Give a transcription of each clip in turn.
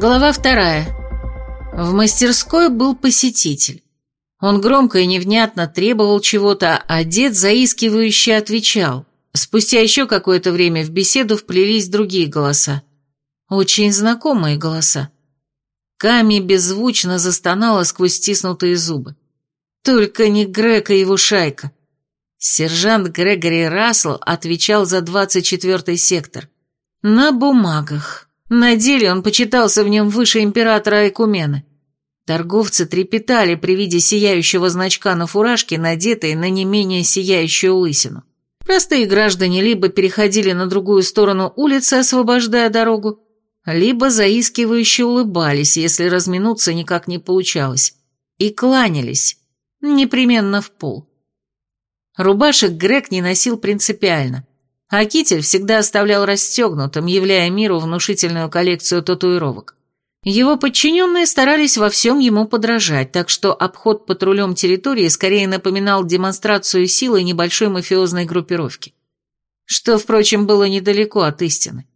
Глава вторая. В мастерской был посетитель. Он громко и невнятно требовал чего-то, а дед заискивающе отвечал. Спустя еще какое-то время в беседу вплелись другие голоса. Очень знакомые голоса. Ками беззвучно застонала сквозь стиснутые зубы. Только не Грег и его шайка. Сержант Грегори Рассел отвечал за 24-й сектор. На бумагах. На деле он почитался в нем выше императора Айкумены. Торговцы трепетали при виде сияющего значка на фуражке, надетой на не менее сияющую лысину. Простые граждане либо переходили на другую сторону улицы, освобождая дорогу, либо заискивающе улыбались, если разминуться никак не получалось, и кланялись, непременно в пол. Рубашек Грег не носил принципиально, а китель всегда оставлял расстегнутым, являя миру внушительную коллекцию татуировок. Его подчиненные старались во всем ему подражать, так что обход патрулем территории скорее напоминал демонстрацию силы небольшой мафиозной группировки. Что, впрочем, было недалеко от истины.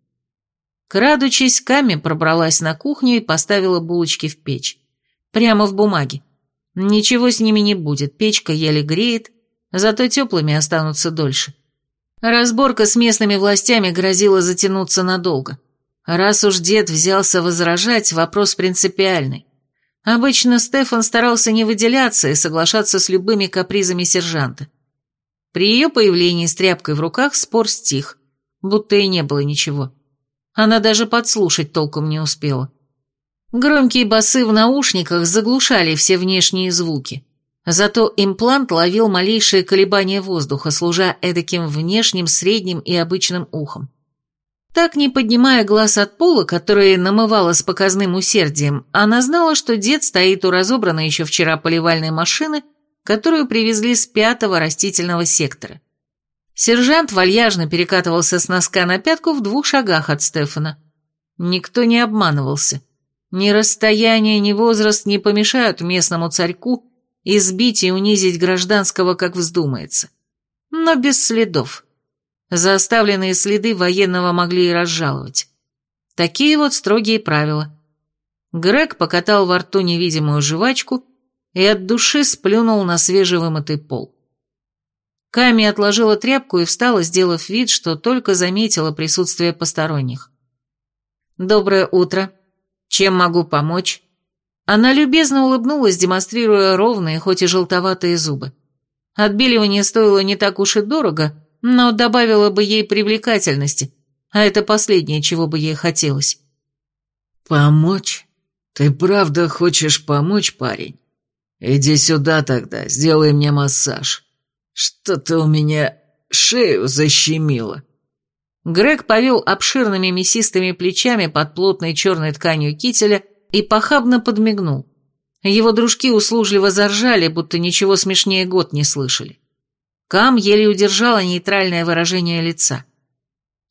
Крадучись, Ками пробралась на кухню и поставила булочки в печь. Прямо в бумаге. Ничего с ними не будет, печка еле греет, зато теплыми останутся дольше. Разборка с местными властями грозила затянуться надолго. Раз уж дед взялся возражать, вопрос принципиальный. Обычно Стефан старался не выделяться и соглашаться с любыми капризами сержанта. При ее появлении с тряпкой в руках спор стих, будто и не было ничего. Она даже подслушать толком не успела. Громкие басы в наушниках заглушали все внешние звуки. Зато имплант ловил малейшие колебания воздуха, служа эдаким внешним, средним и обычным ухом. Так, не поднимая глаз от пола, который намывала с показным усердием, она знала, что дед стоит у разобранной еще вчера поливальной машины, которую привезли с пятого растительного сектора. Сержант вальяжно перекатывался с носка на пятку в двух шагах от Стефана. Никто не обманывался. Ни расстояние, ни возраст не помешают местному царьку избить и унизить гражданского, как вздумается. Но без следов. За оставленные следы военного могли и разжаловать. Такие вот строгие правила. Грег покатал во рту невидимую жвачку и от души сплюнул на свежевымытый пол. Ками отложила тряпку и встала, сделав вид, что только заметила присутствие посторонних. «Доброе утро. Чем могу помочь?» Она любезно улыбнулась, демонстрируя ровные, хоть и желтоватые зубы. Отбеливание стоило не так уж и дорого, но добавила бы ей привлекательности, а это последнее, чего бы ей хотелось. «Помочь? Ты правда хочешь помочь, парень? Иди сюда тогда, сделай мне массаж. Что-то у меня шею защемило». Грег повел обширными мясистыми плечами под плотной черной тканью кителя и похабно подмигнул. Его дружки услужливо заржали, будто ничего смешнее год не слышали. Кам еле удержала нейтральное выражение лица.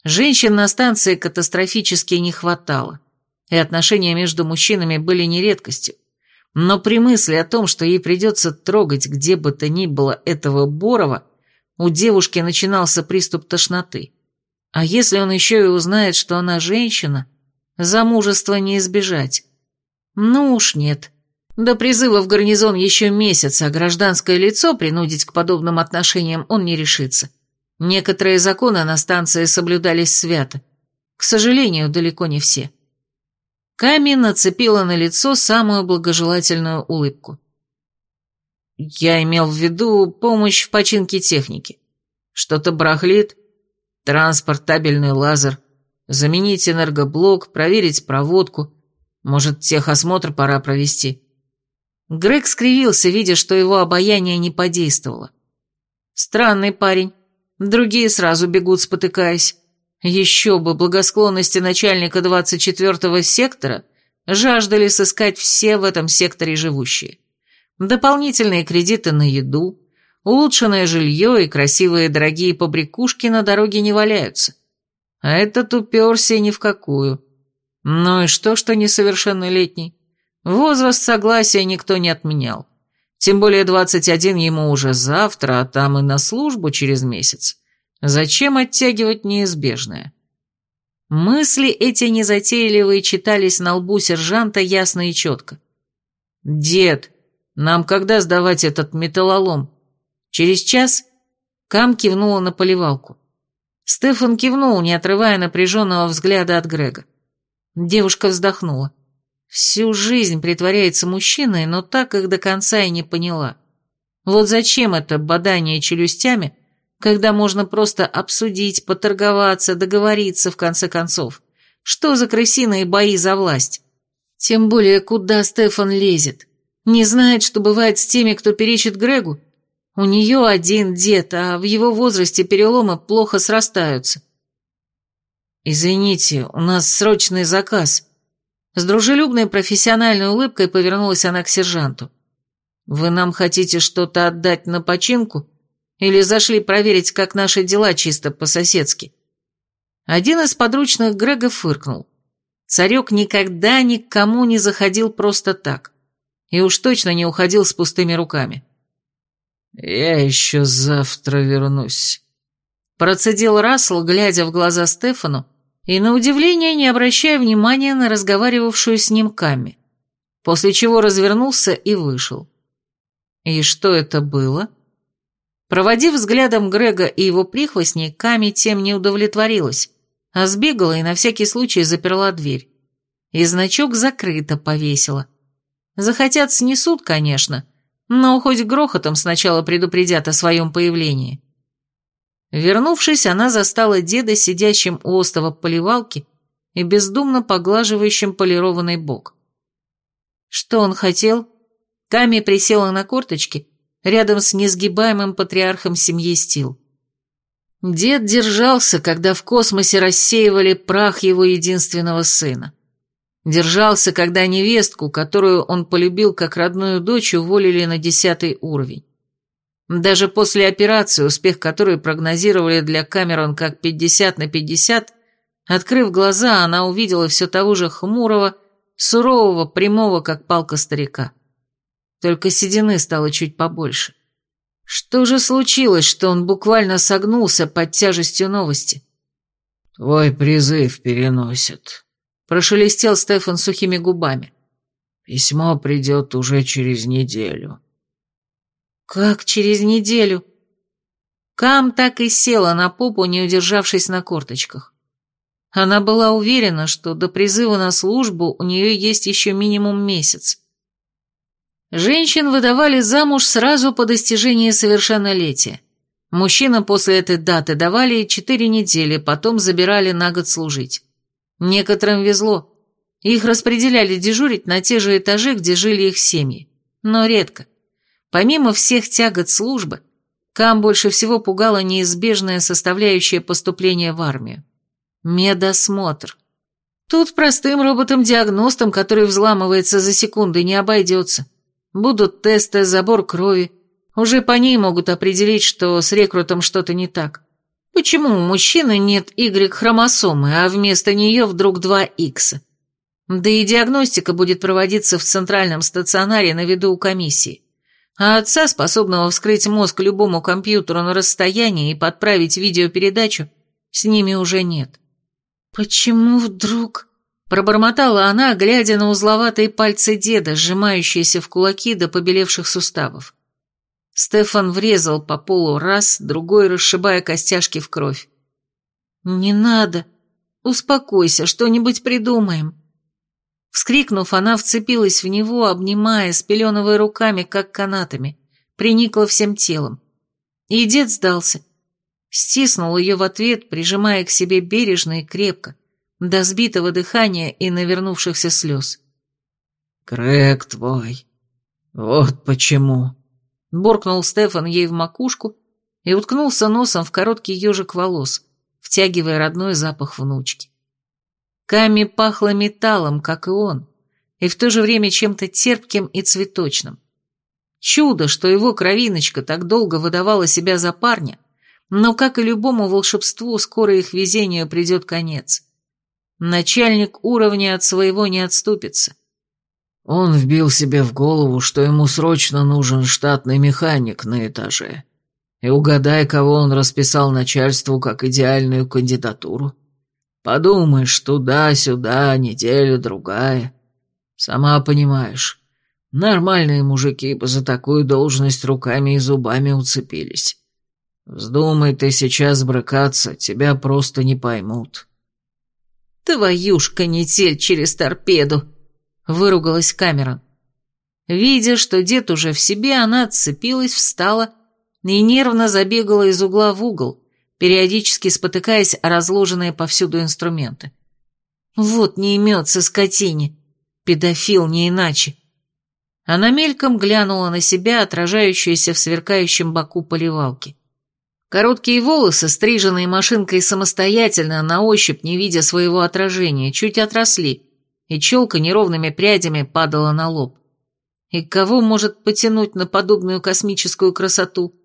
Женщин на станции катастрофически не хватало, и отношения между мужчинами были не редкостью. Но при мысли о том, что ей придется трогать где бы то ни было этого Борова, у девушки начинался приступ тошноты. А если он еще и узнает, что она женщина, замужества не избежать. Ну уж нет. До призыва в гарнизон еще месяц, а гражданское лицо принудить к подобным отношениям он не решится. Некоторые законы на станции соблюдались свято. К сожалению, далеко не все. Ками нацепила на лицо самую благожелательную улыбку. Я имел в виду помощь в починке техники. Что-то брахлит, транспортабельный лазер, заменить энергоблок, проверить проводку, может, техосмотр пора провести. Грег скривился, видя, что его обаяние не подействовало. Странный парень. Другие сразу бегут, спотыкаясь. Еще бы благосклонности начальника 24-го сектора жаждали сыскать все в этом секторе живущие. Дополнительные кредиты на еду, улучшенное жилье и красивые дорогие побрякушки на дороге не валяются. А этот уперся ни в какую. Ну и что, что несовершеннолетний? Возраст согласия никто не отменял. Тем более 21 ему уже завтра, а там и на службу через месяц. Зачем оттягивать неизбежное? Мысли эти незатейливые читались на лбу сержанта ясно и четко. «Дед, нам когда сдавать этот металлолом?» Через час Кам кивнула на поливалку. Стефан кивнул, не отрывая напряженного взгляда от Грега. Девушка вздохнула. Всю жизнь притворяется мужчиной, но так их до конца и не поняла. Вот зачем это бодание челюстями, когда можно просто обсудить, поторговаться, договориться в конце концов? Что за крысиные бои за власть? Тем более, куда Стефан лезет? Не знает, что бывает с теми, кто перечит Грегу? У нее один дед, а в его возрасте переломы плохо срастаются. «Извините, у нас срочный заказ». С дружелюбной профессиональной улыбкой повернулась она к сержанту. «Вы нам хотите что-то отдать на починку? Или зашли проверить, как наши дела чисто по-соседски?» Один из подручных Грега фыркнул. Царек никогда никому не заходил просто так. И уж точно не уходил с пустыми руками. «Я еще завтра вернусь», — процедил Рассел, глядя в глаза Стефану, и на удивление не обращая внимания на разговаривавшую с ним Ками, после чего развернулся и вышел. И что это было? Проводив взглядом Грега и его прихвостней, Ками тем не удовлетворилась, а сбегала и на всякий случай заперла дверь. И значок закрыто повесила. Захотят, снесут, конечно, но хоть грохотом сначала предупредят о своем появлении. Вернувшись, она застала деда сидящим у остова поливалки и бездумно поглаживающим полированный бок. Что он хотел? Ками присела на корточки рядом с несгибаемым патриархом семьи Стил. Дед держался, когда в космосе рассеивали прах его единственного сына. Держался, когда невестку, которую он полюбил как родную дочь, уволили на десятый уровень. Даже после операции, успех которой прогнозировали для Камерон как 50 на 50, открыв глаза, она увидела все того же хмурого, сурового, прямого, как палка старика. Только седины стало чуть побольше. Что же случилось, что он буквально согнулся под тяжестью новости? «Твой призыв переносят», Прошелестел Стефан сухими губами. «Письмо придет уже через неделю». «Как через неделю?» Кам так и села на попу, не удержавшись на корточках. Она была уверена, что до призыва на службу у нее есть еще минимум месяц. Женщин выдавали замуж сразу по достижении совершеннолетия. Мужчинам после этой даты давали четыре недели, потом забирали на год служить. Некоторым везло. Их распределяли дежурить на те же этажи, где жили их семьи. Но редко. Помимо всех тягот службы, Кам больше всего пугала неизбежная составляющая поступления в армию. Медосмотр. Тут простым роботом-диагностом, который взламывается за секунды, не обойдется. Будут тесты, забор крови. Уже по ней могут определить, что с рекрутом что-то не так. Почему у мужчины нет Y-хромосомы, а вместо нее вдруг два X? Да и диагностика будет проводиться в центральном стационаре на виду у комиссии. А отца, способного вскрыть мозг любому компьютеру на расстоянии и подправить видеопередачу, с ними уже нет. «Почему вдруг?» – пробормотала она, глядя на узловатые пальцы деда, сжимающиеся в кулаки до побелевших суставов. Стефан врезал по полу раз, другой расшибая костяшки в кровь. «Не надо. Успокойся, что-нибудь придумаем». Вскрикнув, она вцепилась в него, обнимая, спеленывая руками, как канатами, приникла всем телом. И дед сдался. Стиснул ее в ответ, прижимая к себе бережно и крепко, до сбитого дыхания и навернувшихся слез. «Крэг твой. Вот почему», Буркнул Стефан ей в макушку и уткнулся носом в короткий ежик волос, втягивая родной запах внучки. Ками пахло металлом, как и он, и в то же время чем-то терпким и цветочным. Чудо, что его кровиночка так долго выдавала себя за парня, но, как и любому волшебству, скоро их везению придет конец. Начальник уровня от своего не отступится. Он вбил себе в голову, что ему срочно нужен штатный механик на этаже. И угадай, кого он расписал начальству как идеальную кандидатуру. Подумаешь, туда-сюда, неделя-другая. Сама понимаешь, нормальные мужики бы за такую должность руками и зубами уцепились. Вздумай ты сейчас брыкаться, тебя просто не поймут». «Твою ж канитель через торпеду!» — выругалась Камерон. Видя, что дед уже в себе, она отцепилась, встала и нервно забегала из угла в угол, периодически спотыкаясь о разложенные повсюду инструменты. «Вот не имется скотине! Педофил не иначе!» Она мельком глянула на себя, отражающуюся в сверкающем боку поливалки. Короткие волосы, стриженные машинкой самостоятельно, на ощупь, не видя своего отражения, чуть отросли, и челка неровными прядями падала на лоб. И кого может потянуть на подобную космическую красоту?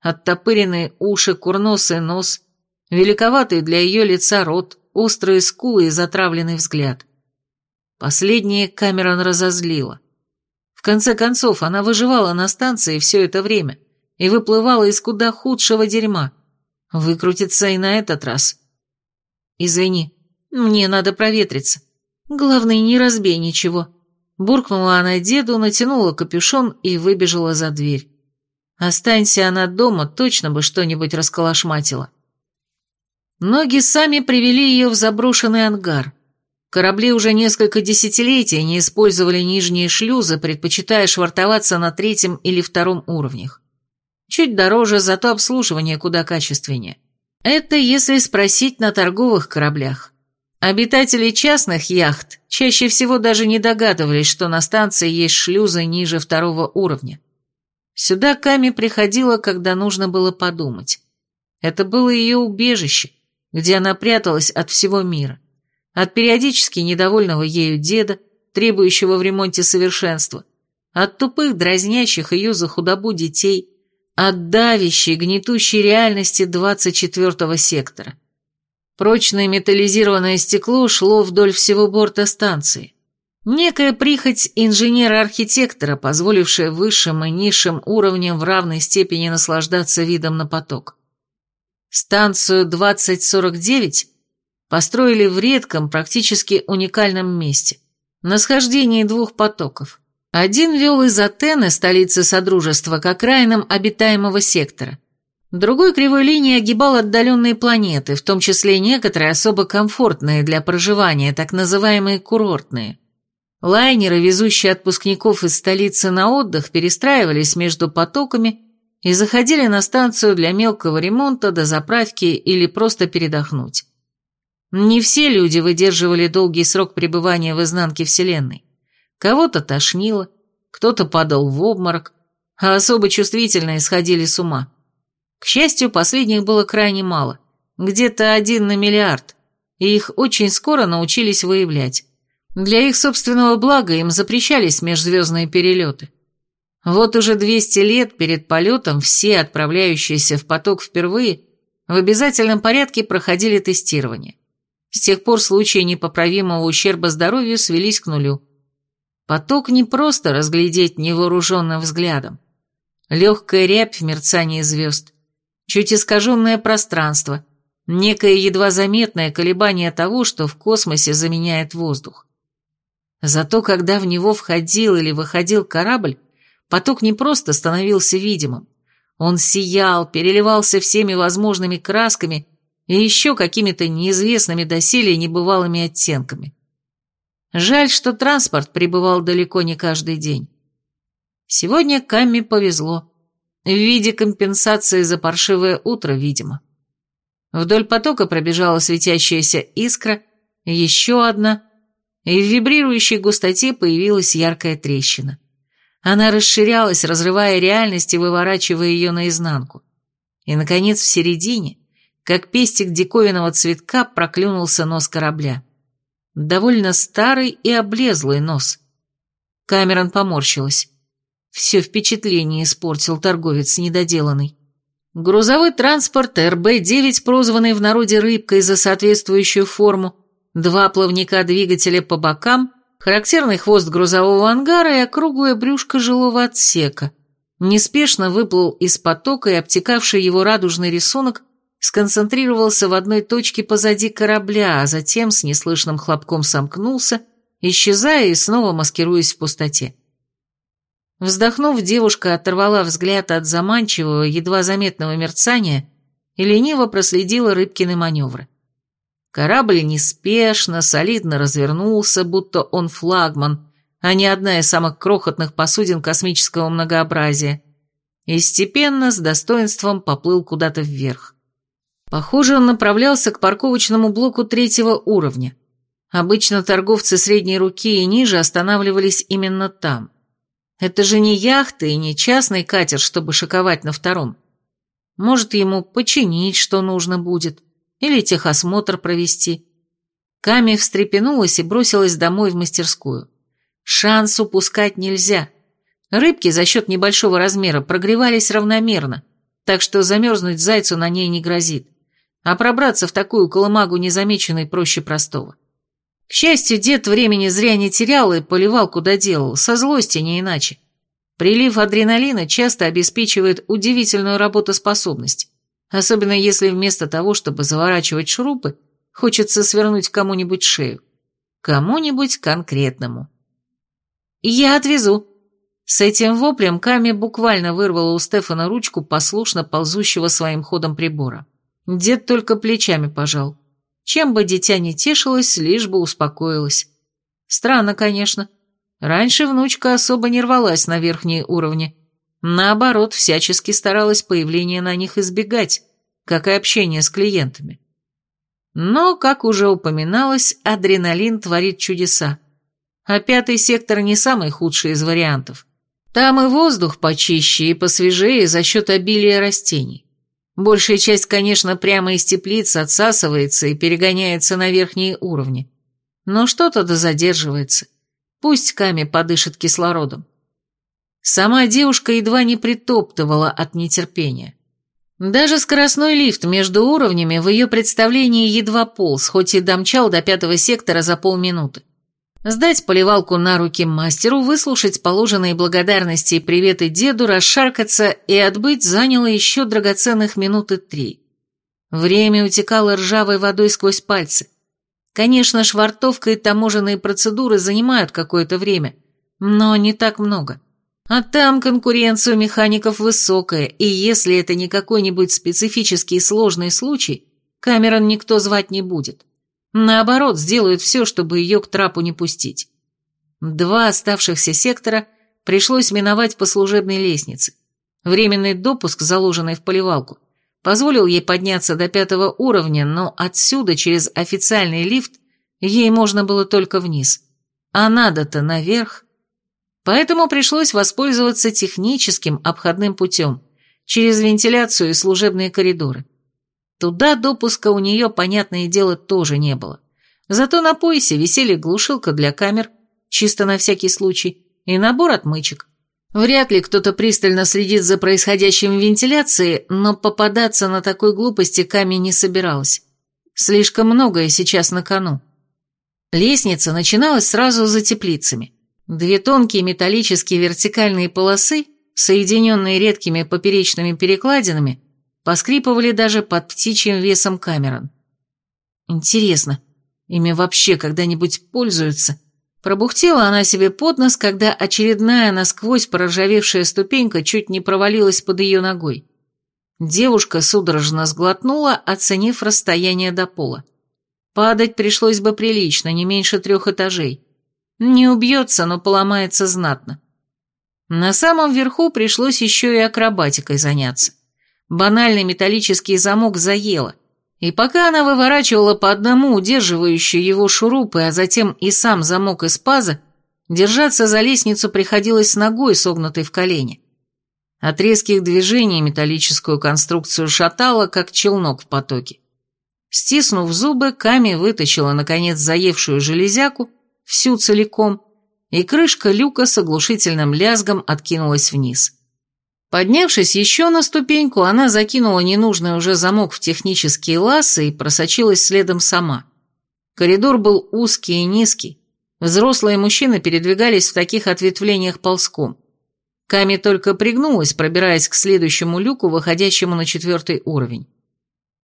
Оттопыренные уши, курносый нос, великоватый для ее лица рот, острые скулы и затравленный взгляд. Последнее Камерон разозлила. В конце концов, она выживала на станции все это время и выплывала из куда худшего дерьма. Выкрутится и на этот раз. «Извини, мне надо проветриться. Главное, не разбей ничего», Буркнула она деду, натянула капюшон и выбежала за дверь. Останься она дома, точно бы что-нибудь расколошматила. Ноги сами привели ее в заброшенный ангар. Корабли уже несколько десятилетий не использовали нижние шлюзы, предпочитая швартоваться на третьем или втором уровнях. Чуть дороже, зато обслуживание куда качественнее. Это если спросить на торговых кораблях. Обитатели частных яхт чаще всего даже не догадывались, что на станции есть шлюзы ниже второго уровня. Сюда Ками приходила, когда нужно было подумать. Это было ее убежище, где она пряталась от всего мира. От периодически недовольного ею деда, требующего в ремонте совершенства, от тупых, дразнящих ее за худобу детей, от давящей, гнетущей реальности 24-го сектора. Прочное металлизированное стекло шло вдоль всего борта станции. Некая прихоть инженера-архитектора, позволившая высшим и низшим уровням в равной степени наслаждаться видом на поток. Станцию 2049 построили в редком, практически уникальном месте, на схождении двух потоков. Один вел из Атены, столицы Содружества, к окраинам обитаемого сектора – Другой кривой линии огибал отдаленные планеты, в том числе некоторые особо комфортные для проживания, так называемые курортные. Лайнеры, везущие отпускников из столицы на отдых, перестраивались между потоками и заходили на станцию для мелкого ремонта, до заправки или просто передохнуть. Не все люди выдерживали долгий срок пребывания в изнанке Вселенной. Кого-то тошнило, кто-то падал в обморок, а особо чувствительные сходили с ума. К счастью, последних было крайне мало, где-то один на миллиард, и их очень скоро научились выявлять. Для их собственного блага им запрещались межзвездные перелеты. Вот уже 200 лет перед полетом все, отправляющиеся в поток впервые, в обязательном порядке проходили тестирование. С тех пор случаи непоправимого ущерба здоровью свелись к нулю. Поток не просто разглядеть невооруженным взглядом. Легкая рябь в мерцании звезд, чуть искаженное пространство, некое едва заметное колебание того, что в космосе заменяет воздух. Зато когда в него входил или выходил корабль, поток не просто становился видимым. Он сиял, переливался всеми возможными красками и еще какими-то неизвестными доселе небывалыми оттенками. Жаль, что транспорт прибывал далеко не каждый день. Сегодня Камми повезло. В виде компенсации за паршивое утро, видимо. Вдоль потока пробежала светящаяся искра, еще одна, и в вибрирующей густоте появилась яркая трещина. Она расширялась, разрывая реальность и выворачивая ее наизнанку. И, наконец, в середине, как пестик диковинного цветка, проклюнулся нос корабля. Довольно старый и облезлый нос. Камерон поморщилась. Все впечатление испортил торговец недоделанный. Грузовой транспорт РБ-9, прозванный в народе «рыбкой» за соответствующую форму, два плавника двигателя по бокам, характерный хвост грузового ангара и округлое брюшко жилого отсека, неспешно выплыл из потока и обтекавший его радужный рисунок сконцентрировался в одной точке позади корабля, а затем с неслышным хлопком сомкнулся, исчезая и снова маскируясь в пустоте. Вздохнув, девушка оторвала взгляд от заманчивого, едва заметного мерцания и лениво проследила Рыбкины маневры. Корабль неспешно, солидно развернулся, будто он флагман, а не одна из самых крохотных посудин космического многообразия, и степенно, с достоинством поплыл куда-то вверх. Похоже, он направлялся к парковочному блоку третьего уровня. Обычно торговцы средней руки и ниже останавливались именно там. Это же не яхта и не частный катер, чтобы шиковать на втором. Может, ему починить, что нужно будет, или техосмотр провести. Ками встрепенулась и бросилась домой в мастерскую. Шанс упускать нельзя. Рыбки за счет небольшого размера прогревались равномерно, так что замерзнуть зайцу на ней не грозит. А пробраться в такую колымагу незамеченной проще простого. К счастью, дед времени зря не терял и поливал куда делал, со злости не иначе. Прилив адреналина часто обеспечивает удивительную работоспособность, особенно если вместо того, чтобы заворачивать шурупы, хочется свернуть кому-нибудь шею. Кому-нибудь конкретному. «Я отвезу». С этим воплем Ками буквально вырвала у Стефана ручку послушно ползущего своим ходом прибора. Дед только плечами пожал. Чем бы дитя не тешилось, лишь бы успокоилось. Странно, конечно. Раньше внучка особо не рвалась на верхние уровни. Наоборот, всячески старалась появление на них избегать, как и общение с клиентами. Но, как уже упоминалось, адреналин творит чудеса. А пятый сектор не самый худший из вариантов. Там и воздух почище и посвежее за счет обилия растений. Большая часть, конечно, прямо из теплиц отсасывается и перегоняется на верхние уровни. Но что-то да задерживается. Пусть Ками подышит кислородом. Сама девушка едва не притоптывала от нетерпения. Даже скоростной лифт между уровнями в ее представлении едва полз, хоть и домчал до пятого сектора за полминуты. Сдать поливалку на руки мастеру, выслушать положенные благодарности и приветы деду, расшаркаться и отбыть заняло еще драгоценных минуты три. Время утекало ржавой водой сквозь пальцы. Конечно, швартовка и таможенные процедуры занимают какое-то время, но не так много. А там конкуренция у механиков высокая, и если это не какой-нибудь специфический сложный случай, Камерон никто звать не будет. Наоборот, сделают все, чтобы ее к трапу не пустить. Два оставшихся сектора пришлось миновать по служебной лестнице. Временный допуск, заложенный в поливалку, позволил ей подняться до пятого уровня, но отсюда через официальный лифт ей можно было только вниз. А надо-то наверх. Поэтому пришлось воспользоваться техническим обходным путем, через вентиляцию и служебные коридоры. Туда допуска у нее, понятное дело, тоже не было. Зато на поясе висели глушилка для камер, чисто на всякий случай, и набор отмычек. Вряд ли кто-то пристально следит за происходящим в вентиляции, но попадаться на такой глупости Ками не собиралась. Слишком многое сейчас на кону. Лестница начиналась сразу за теплицами. Две тонкие металлические вертикальные полосы, соединенные редкими поперечными перекладинами, поскрипывали даже под птичьим весом камерон. Интересно, ими вообще когда-нибудь пользуются? Пробухтела она себе под нос, когда очередная насквозь проржавевшая ступенька чуть не провалилась под ее ногой. Девушка судорожно сглотнула, оценив расстояние до пола. Падать пришлось бы прилично, не меньше трех этажей. Не убьется, но поломается знатно. На самом верху пришлось еще и акробатикой заняться. Банальный металлический замок заело, и пока она выворачивала по одному удерживающие его шурупы, а затем и сам замок из паза, держаться за лестницу приходилось с ногой, согнутой в колени. От резких движений металлическую конструкцию шатало, как челнок в потоке. Стиснув зубы, Ками вытащила, наконец, заевшую железяку, всю целиком, и крышка люка с оглушительным лязгом откинулась вниз. Поднявшись еще на ступеньку, она закинула ненужный уже замок в технические лассы и просочилась следом сама. Коридор был узкий и низкий. Взрослые мужчины передвигались в таких ответвлениях ползком. Ками только пригнулась, пробираясь к следующему люку, выходящему на четвертый уровень.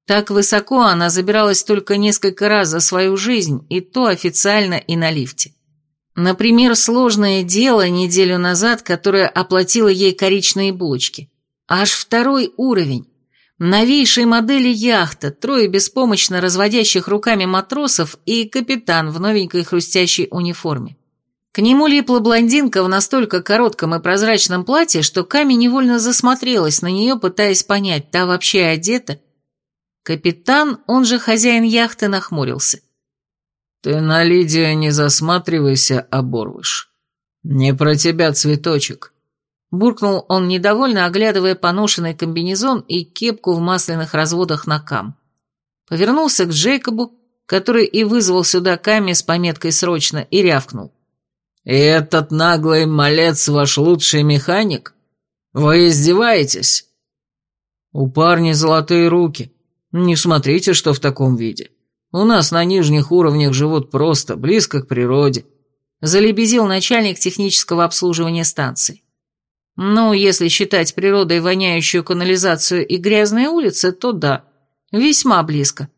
Так высоко она забиралась только несколько раз за свою жизнь, и то официально и на лифте. Например, сложное дело неделю назад, которое оплатило ей коричные булочки. Аж второй уровень. Новейшей модели яхта, трое беспомощно разводящих руками матросов и капитан в новенькой хрустящей униформе. К нему липла блондинка в настолько коротком и прозрачном платье, что Ками невольно засмотрелась на нее, пытаясь понять, та вообще одета. Капитан, он же хозяин яхты, нахмурился. «Ты на Лидию не засматривайся, оборвыш. Не про тебя цветочек. Буркнул он недовольно, оглядывая поношенный комбинезон и кепку в масляных разводах на кам. Повернулся к Джейкобу, который и вызвал сюда Ками с пометкой «Срочно», и рявкнул. «И этот наглый малец ваш лучший механик? Вы издеваетесь?» «У парня золотые руки. Не смотрите, что в таком виде. У нас на нижних уровнях живут просто, близко к природе», залебезил начальник технического обслуживания станции. Ну, если считать природой воняющую канализацию и грязные улицы, то да, весьма близко.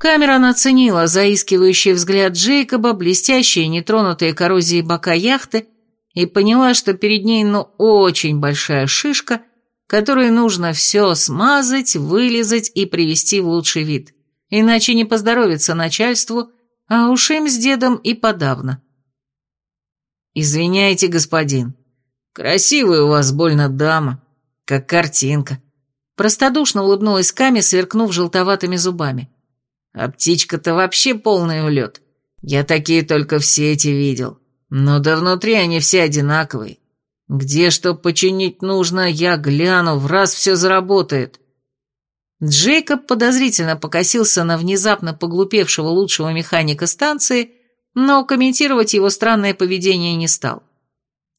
Камера наценила заискивающий взгляд Джейкоба, блестящие, нетронутые коррозией бока яхты, и поняла, что перед ней, ну, очень большая шишка, которой нужно все смазать, вылезать и привести в лучший вид. Иначе не поздоровится начальству, а уж им с дедом и подавно. «Извиняйте, господин», «Красивая у вас больно дама, как картинка». Простодушно улыбнулась Ками, сверкнув желтоватыми зубами. «А птичка-то вообще полный улет. Я такие только в сети видел. Но да внутри они все одинаковые. Где что починить нужно, я гляну, в раз все заработает». Джейкоб подозрительно покосился на внезапно поглупевшего лучшего механика станции, но комментировать его странное поведение не стал.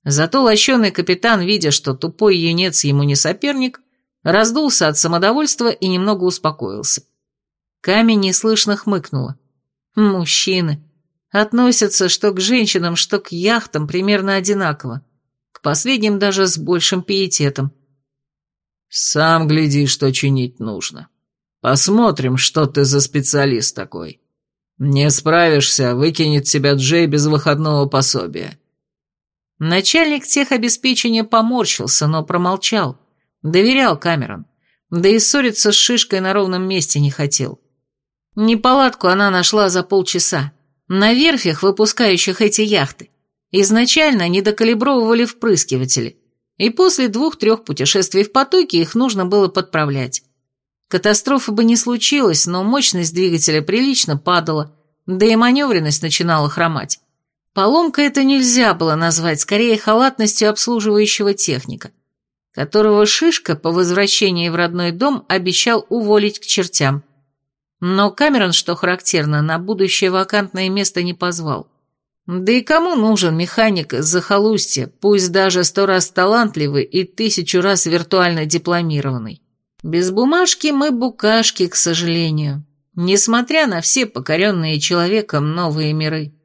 Зато лощеный капитан, видя, что тупой юнец ему не соперник, раздулся от самодовольства и немного успокоился. Камень неслышно хмыкнула. Мужчины. Относятся что к женщинам, что к яхтам примерно одинаково. К последним даже с большим пиететом. «Сам гляди, что чинить нужно. Посмотрим, что ты за специалист такой. Не справишься, выкинет тебя Джей без выходного пособия. Начальник техобеспечения поморщился, но промолчал. Доверял Камерон. Да и ссориться с Шишкой на ровном месте не хотел. Неполадку она нашла за полчаса. На верфях, выпускающих эти яхты, изначально недокалибровывали впрыскиватели, и после двух-трех путешествий в потоке их нужно было подправлять. Катастрофа бы не случилась, но мощность двигателя прилично падала, да и маневренность начинала хромать. Поломка это нельзя было назвать, скорее халатностью обслуживающего техника, которого Шишка по возвращении в родной дом обещал уволить к чертям. Но Камерон, что характерно, на будущее вакантное место не позвал. Да и кому нужен механик из захолустья, пусть даже сто раз талантливый и тысячу раз виртуально дипломированный? Без бумажки мы букашки, к сожалению, несмотря на все покоренные человеком новые миры.